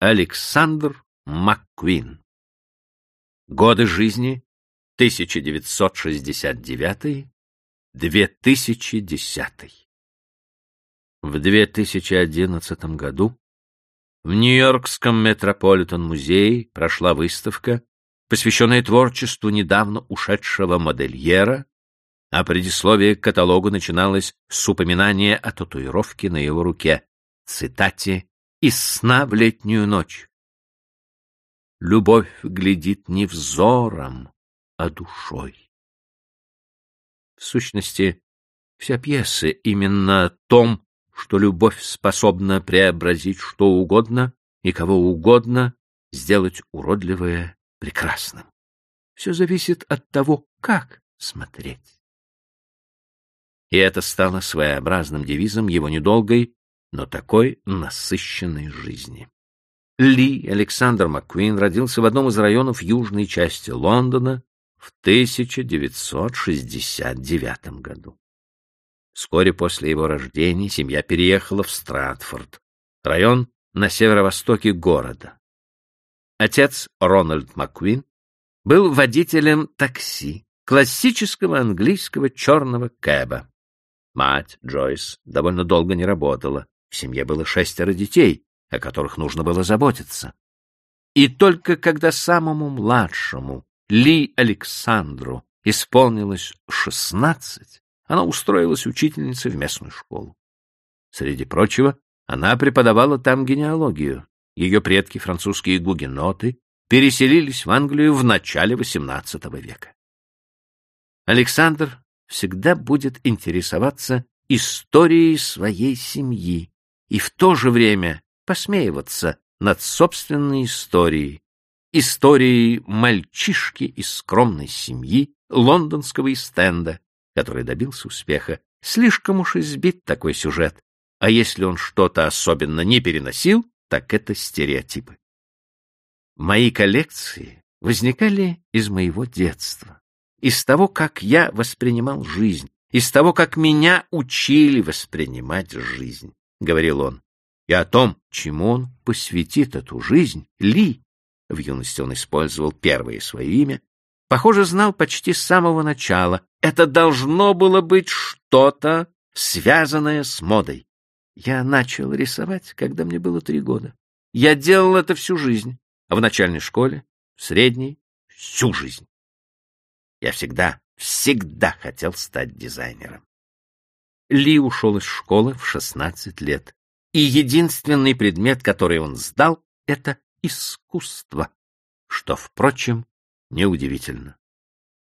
Александр МакКуин. Годы жизни 1969-2010. В 2011 году в Нью-Йоркском Метрополитен-музее прошла выставка, посвященная творчеству недавно ушедшего модельера, а предисловие к каталогу начиналось с упоминания о татуировке на его руке, цитате «Из сна в летнюю ночь». «Любовь глядит не взором, а душой». В сущности, вся пьеса именно о том, что любовь способна преобразить что угодно и кого угодно, сделать уродливое прекрасным. Все зависит от того, как смотреть. И это стало своеобразным девизом его недолгой, но такой насыщенной жизни. Ли Александр Маккуин родился в одном из районов южной части Лондона в 1969 году. Вскоре после его рождения семья переехала в Стратфорд, район на северо-востоке города. Отец Рональд Маккуин был водителем такси, классического английского черного кэба. Мать, Джойс, довольно долго не работала. В семье было шестеро детей, о которых нужно было заботиться. И только когда самому младшему, Ли Александру, исполнилось шестнадцать, она устроилась учительницей в местную школу. Среди прочего, она преподавала там генеалогию. Ее предки, французские гугеноты, переселились в Англию в начале XVIII века. Александр всегда будет интересоваться историей своей семьи и в то же время посмеиваться над собственной историей, историей мальчишки из скромной семьи лондонского истенда, который добился успеха. Слишком уж избит такой сюжет, а если он что-то особенно не переносил, так это стереотипы. Мои коллекции возникали из моего детства из того, как я воспринимал жизнь, из того, как меня учили воспринимать жизнь, — говорил он, и о том, чему он посвятит эту жизнь, Ли, в юности он использовал первое свое имя, похоже, знал почти с самого начала. Это должно было быть что-то, связанное с модой. Я начал рисовать, когда мне было три года. Я делал это всю жизнь, а в начальной школе, в средней — всю жизнь. Я всегда, всегда хотел стать дизайнером. Ли ушел из школы в 16 лет, и единственный предмет, который он сдал, — это искусство, что, впрочем, неудивительно.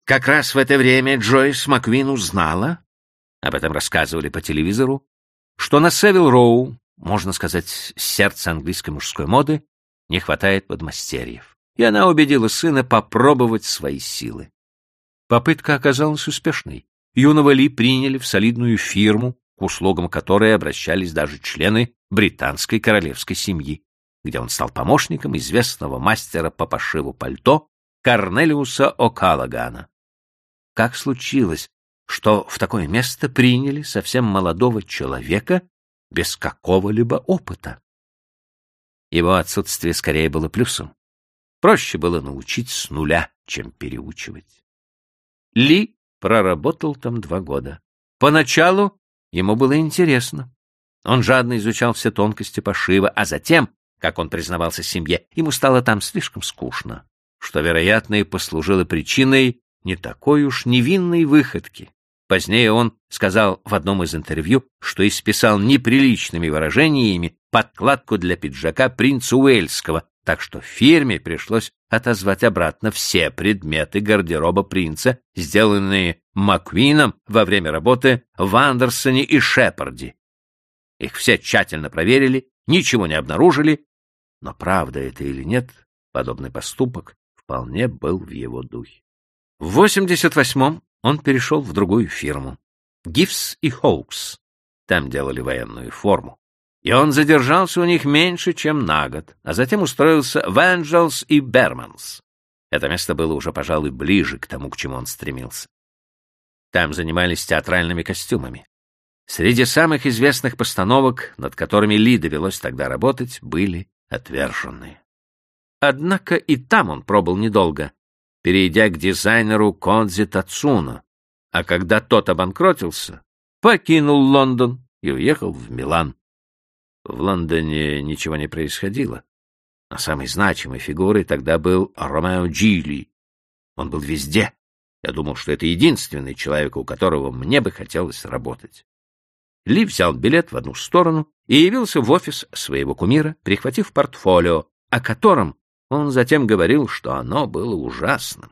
Как раз в это время Джойс Маквин узнала, об этом рассказывали по телевизору, что на Севил Роу, можно сказать, сердце английской мужской моды, не хватает подмастерьев. И она убедила сына попробовать свои силы. Попытка оказалась успешной. Юного Ли приняли в солидную фирму, к услугам которой обращались даже члены британской королевской семьи, где он стал помощником известного мастера по пошиву пальто Корнелиуса О'Каллагана. Как случилось, что в такое место приняли совсем молодого человека без какого-либо опыта? Его отсутствие скорее было плюсом. Проще было научить с нуля, чем переучивать. Ли проработал там два года. Поначалу ему было интересно. Он жадно изучал все тонкости пошива, а затем, как он признавался семье, ему стало там слишком скучно, что, вероятно, и послужило причиной не такой уж невинной выходки. Позднее он сказал в одном из интервью, что исписал неприличными выражениями подкладку для пиджака принца Уэльского, так что фирме пришлось отозвать обратно все предметы гардероба принца, сделанные Маквином во время работы в Андерсоне и Шепарде. Их все тщательно проверили, ничего не обнаружили, но правда это или нет, подобный поступок вполне был в его духе. В 88-м он перешел в другую фирму — Гифс и Хоукс. Там делали военную форму и он задержался у них меньше, чем на год, а затем устроился в Angels и Берманс. Это место было уже, пожалуй, ближе к тому, к чему он стремился. Там занимались театральными костюмами. Среди самых известных постановок, над которыми Ли довелось тогда работать, были отверженные. Однако и там он пробыл недолго, перейдя к дизайнеру Конзи Тацуно, а когда тот обанкротился, покинул Лондон и уехал в Милан. В Лондоне ничего не происходило. А самой значимой фигурой тогда был Ромео Джили. Он был везде. Я думал, что это единственный человек, у которого мне бы хотелось работать. Ли взял билет в одну сторону и явился в офис своего кумира, прихватив портфолио, о котором он затем говорил, что оно было ужасным.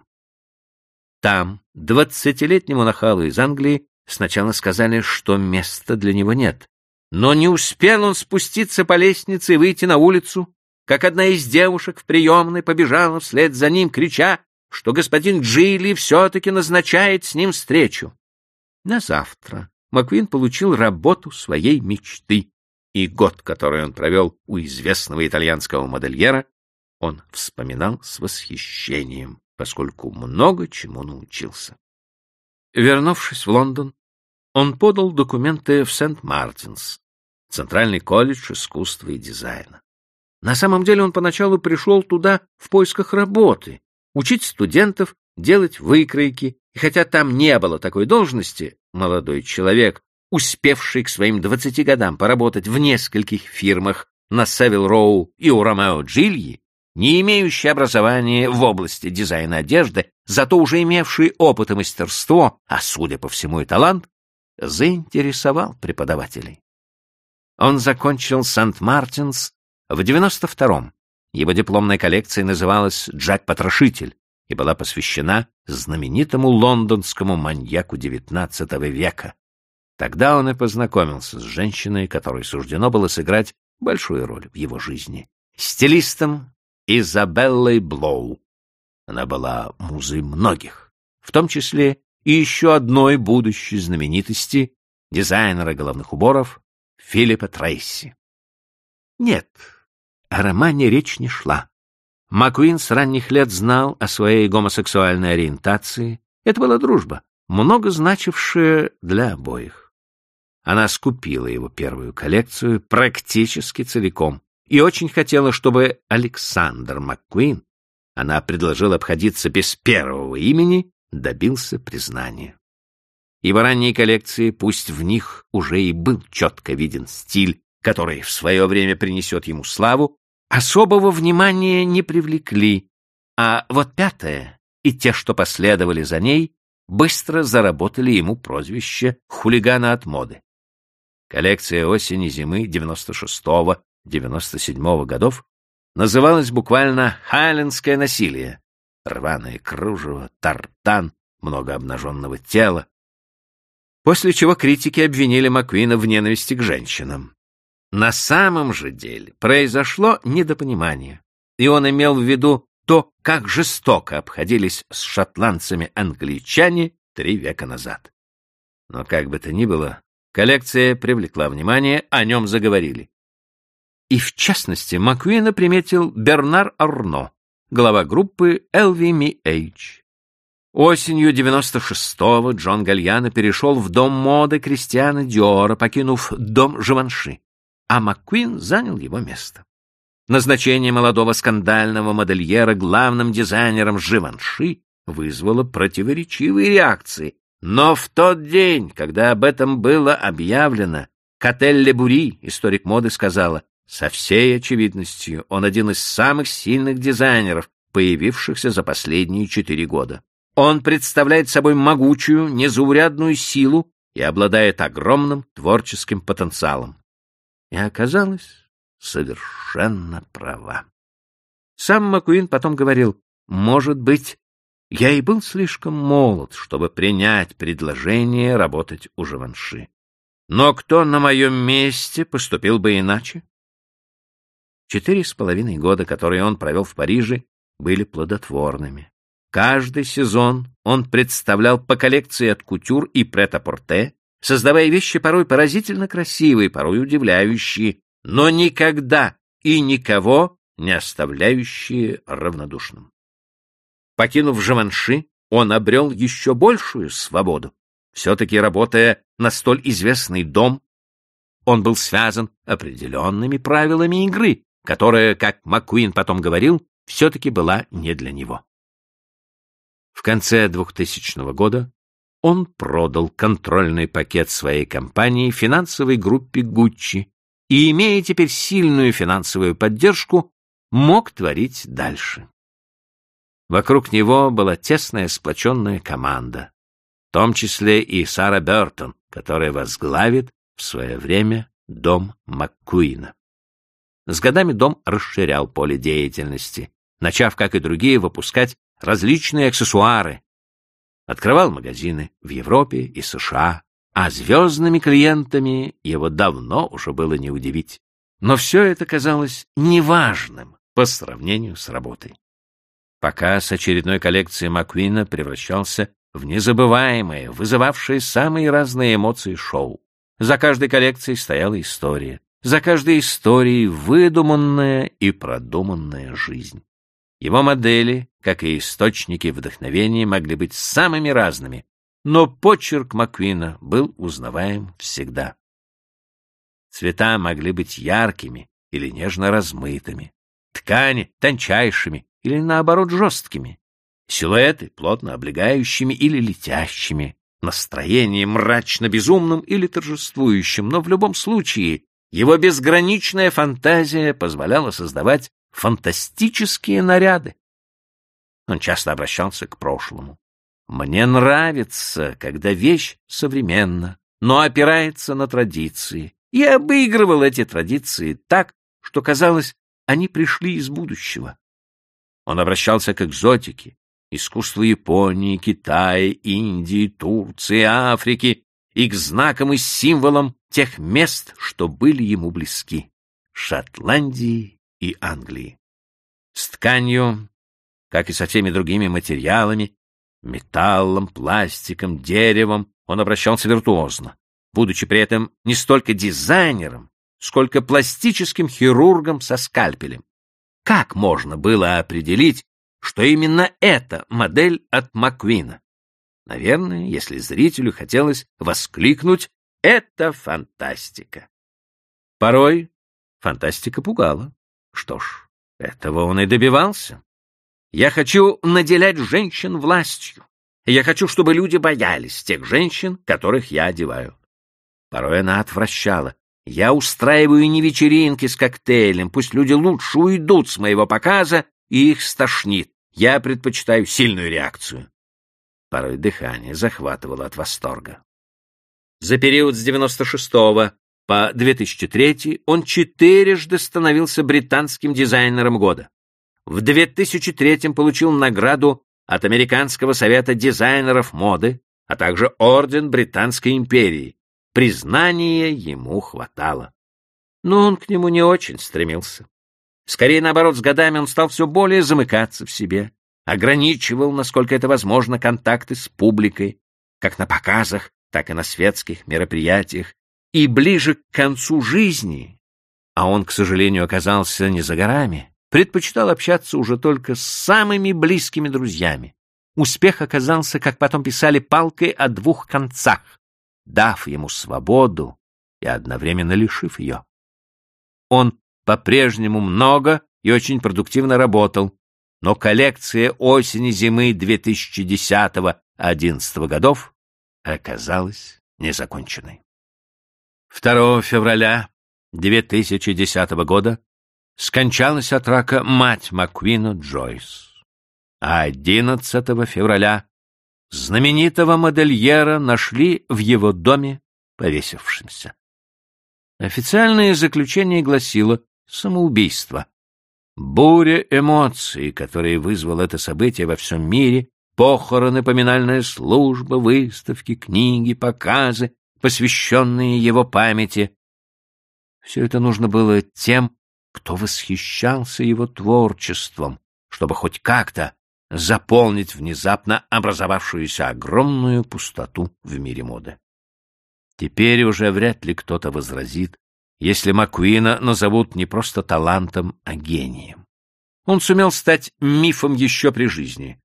Там двадцатилетнему нахалу из Англии сначала сказали, что места для него нет. Но не успел он спуститься по лестнице и выйти на улицу, как одна из девушек в приемной побежала вслед за ним, крича, что господин Джилли все-таки назначает с ним встречу. На завтра Маквин получил работу своей мечты, и год, который он провел у известного итальянского модельера, он вспоминал с восхищением, поскольку много чему научился. Вернувшись в Лондон, он подал документы в Сент-Мартинс, Центральный колледж искусства и дизайна. На самом деле он поначалу пришел туда в поисках работы, учить студентов делать выкройки, и хотя там не было такой должности, молодой человек, успевший к своим двадцати годам поработать в нескольких фирмах на Севил Роу и у Ромео Джильи, не имеющий образования в области дизайна одежды, зато уже имевший опыт и мастерство, а, судя по всему, и талант, заинтересовал преподавателей. Он закончил Сент-Мартинс в 92-м. Его дипломная коллекция называлась «Джек-потрошитель» и была посвящена знаменитому лондонскому маньяку XIX века. Тогда он и познакомился с женщиной, которой суждено было сыграть большую роль в его жизни. Стилистом Изабеллой Блоу. Она была музой многих, в том числе и еще одной будущей знаменитости, дизайнера головных уборов Филиппа Трейси. Нет, о романе речь не шла. Маккуин с ранних лет знал о своей гомосексуальной ориентации. Это была дружба, много значившая для обоих. Она скупила его первую коллекцию практически целиком, и очень хотела, чтобы Александр МакКуин, она предложила обходиться без первого имени, добился признания. Его ранние коллекции, пусть в них уже и был четко виден стиль, который в свое время принесет ему славу, особого внимания не привлекли, а вот пятое и те, что последовали за ней, быстро заработали ему прозвище «хулигана от моды». Коллекция осени-зимы 96-го 97-го годов называлось буквально «Хайлендское насилие». Рваное кружево, тартан, много обнаженного тела. После чего критики обвинили Маквина в ненависти к женщинам. На самом же деле произошло недопонимание, и он имел в виду то, как жестоко обходились с шотландцами англичане три века назад. Но как бы то ни было, коллекция привлекла внимание, о нем заговорили. И в частности Маквина приметил Бернар Арно, глава группы LVMH. Осенью 96-го Джон Гальяно перешел в дом моды Кристиана Диора, покинув дом Живанши, а Маккуин занял его место. Назначение молодого скандального модельера главным дизайнером Живанши вызвало противоречивые реакции, но в тот день, когда об этом было объявлено, Катель Лебури, историк моды, сказала, со всей очевидностью, он один из самых сильных дизайнеров, появившихся за последние четыре года. Он представляет собой могучую, незаурядную силу и обладает огромным творческим потенциалом. И оказалось совершенно права. Сам Макуин потом говорил, может быть, я и был слишком молод, чтобы принять предложение работать у Живанши. Но кто на моем месте поступил бы иначе? Четыре с половиной года, которые он провел в Париже, были плодотворными. Каждый сезон он представлял по коллекции от кутюр и прет-а-порте, создавая вещи порой поразительно красивые, порой удивляющие, но никогда и никого не оставляющие равнодушным. Покинув Живанши, он обрел еще большую свободу. Все-таки работая на столь известный дом, он был связан определенными правилами игры, которая, как Маккуин потом говорил, все-таки была не для него. В конце 2000 года он продал контрольный пакет своей компании финансовой группе Гуччи и, имея теперь сильную финансовую поддержку, мог творить дальше. Вокруг него была тесная сплоченная команда, в том числе и Сара Бертон, которая возглавит в свое время дом Маккуина. С годами дом расширял поле деятельности, начав, как и другие, выпускать различные аксессуары. Открывал магазины в Европе и США, а звездными клиентами его давно уже было не удивить. Но все это казалось неважным по сравнению с работой. Показ очередной коллекции Маквина превращался в незабываемое, вызывавшее самые разные эмоции шоу. За каждой коллекцией стояла история, за каждой историей выдуманная и продуманная жизнь. Его модели, как и источники вдохновения, могли быть самыми разными, но почерк Маквина был узнаваем всегда. Цвета могли быть яркими или нежно размытыми, ткани тончайшими или, наоборот, жесткими, силуэты плотно облегающими или летящими, настроение мрачно-безумным или торжествующим, но в любом случае его безграничная фантазия позволяла создавать фантастические наряды. Он часто обращался к прошлому. «Мне нравится, когда вещь современна, но опирается на традиции, и обыгрывал эти традиции так, что, казалось, они пришли из будущего. Он обращался к экзотике, искусству Японии, Китая, Индии, Турции, Африки и к знакам и символам тех мест, что были ему близки — Шотландии и Англии. С тканью, как и со всеми другими материалами, металлом, пластиком, деревом, он обращался виртуозно, будучи при этом не столько дизайнером, сколько пластическим хирургом со скальпелем. Как можно было определить, что именно эта модель от Маквина? Наверное, если зрителю хотелось воскликнуть «Это фантастика!». Порой фантастика пугала. Что ж, этого он и добивался. Я хочу наделять женщин властью. Я хочу, чтобы люди боялись тех женщин, которых я одеваю. Порой она отвращала. Я устраиваю не вечеринки с коктейлем, пусть люди лучше уйдут с моего показа, и их стошнит. Я предпочитаю сильную реакцию. Порой дыхание захватывало от восторга. За период с 96 по 2003 он четырежды становился британским дизайнером года. В 2003 получил награду от Американского совета дизайнеров моды, а также Орден Британской империи, Признания ему хватало. Но он к нему не очень стремился. Скорее, наоборот, с годами он стал все более замыкаться в себе, ограничивал, насколько это возможно, контакты с публикой, как на показах, так и на светских мероприятиях, и ближе к концу жизни, а он, к сожалению, оказался не за горами, предпочитал общаться уже только с самыми близкими друзьями. Успех оказался, как потом писали, палкой о двух концах дав ему свободу и одновременно лишив ее. Он по-прежнему много и очень продуктивно работал, но коллекция осени-зимы 2010-2011 годов оказалась незаконченной. 2 февраля 2010 года скончалась от рака мать Маквина Джойс, а 11 февраля знаменитого модельера нашли в его доме повесившимся. Официальное заключение гласило «самоубийство». Буря эмоций, которые вызвало это событие во всем мире, похороны, поминальная служба, выставки, книги, показы, посвященные его памяти. Все это нужно было тем, кто восхищался его творчеством, чтобы хоть как-то заполнить внезапно образовавшуюся огромную пустоту в мире моды. Теперь уже вряд ли кто-то возразит, если Маккуина назовут не просто талантом, а гением. Он сумел стать мифом еще при жизни,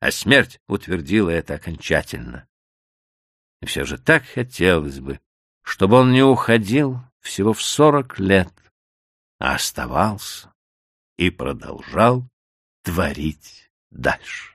а смерть утвердила это окончательно. И все же так хотелось бы, чтобы он не уходил всего в сорок лет, а оставался и продолжал творить дальше.